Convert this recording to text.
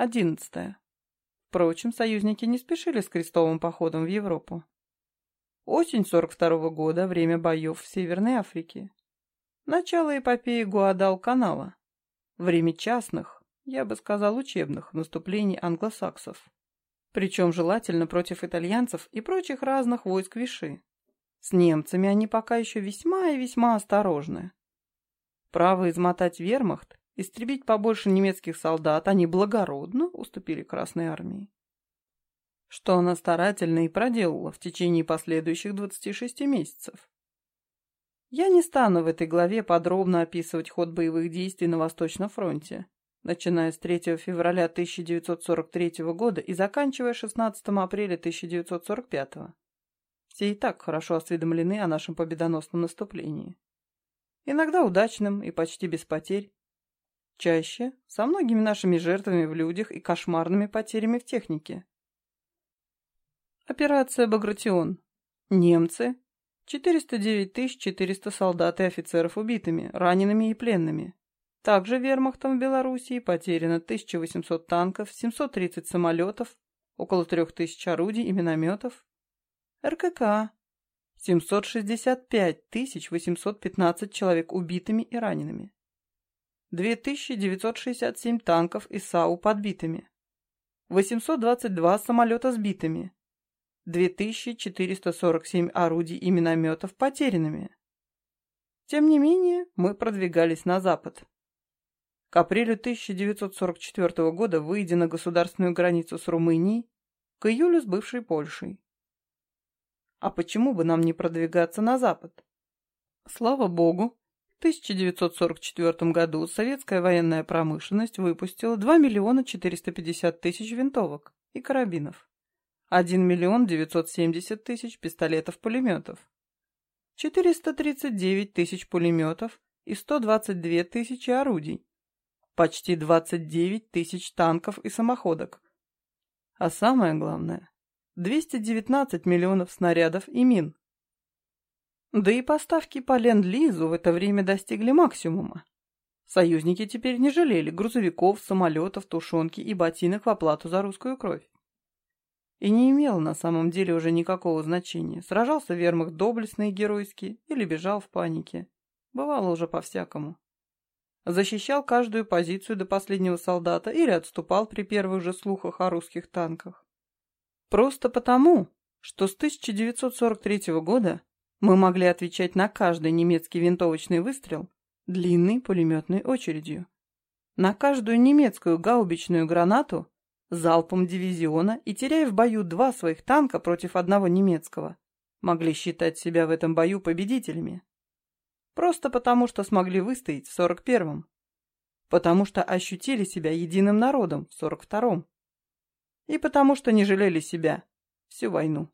Одиннадцатое. Впрочем, союзники не спешили с крестовым походом в Европу. Осень 42 -го года, время боев в Северной Африке. Начало эпопеи Гуадал-канала. Время частных, я бы сказал учебных, наступлений англосаксов. Причем желательно против итальянцев и прочих разных войск Виши. С немцами они пока еще весьма и весьма осторожны. Право измотать вермахт, истребить побольше немецких солдат, они благородно уступили Красной армии. Что она старательно и проделала в течение последующих 26 месяцев. Я не стану в этой главе подробно описывать ход боевых действий на Восточном фронте, начиная с 3 февраля 1943 года и заканчивая 16 апреля 1945. Все и так хорошо осведомлены о нашем победоносном наступлении. Иногда удачным и почти без потерь. Чаще со многими нашими жертвами в людях и кошмарными потерями в технике. Операция «Багратион». Немцы 409 400 солдат и офицеров убитыми, ранеными и пленными. Также вермахтом в Белоруссии потеряно 1800 танков, 730 самолетов, около 3000 орудий и минометов. РКК 765 815 человек убитыми и ранеными. 2967 танков и САУ подбитыми. 822 самолета сбитыми. 2447 орудий и минометов потерянными. Тем не менее, мы продвигались на запад. К апрелю 1944 года, выйдя на государственную границу с Румынией, к июлю с бывшей Польшей. А почему бы нам не продвигаться на запад? Слава богу, 1944 году советская военная промышленность выпустила 2 миллиона 450 тысяч винтовок и карабинов. 1 миллион 970 тысяч пистолетов-пулеметов, 439 тысяч пулеметов и 122 тысячи орудий, почти 29 тысяч танков и самоходок. А самое главное, 219 миллионов снарядов и мин. Да и поставки по Ленд-Лизу в это время достигли максимума. Союзники теперь не жалели грузовиков, самолетов, тушенки и ботинок в оплату за русскую кровь. И не имел на самом деле уже никакого значения, сражался вермахт доблестно и геройски или бежал в панике. Бывало уже по-всякому. Защищал каждую позицию до последнего солдата или отступал при первых же слухах о русских танках. Просто потому, что с 1943 года мы могли отвечать на каждый немецкий винтовочный выстрел длинной пулеметной очередью. На каждую немецкую гаубичную гранату залпом дивизиона и, теряя в бою два своих танка против одного немецкого, могли считать себя в этом бою победителями. Просто потому, что смогли выстоять в 41-м. Потому что ощутили себя единым народом в 42-м. И потому что не жалели себя всю войну.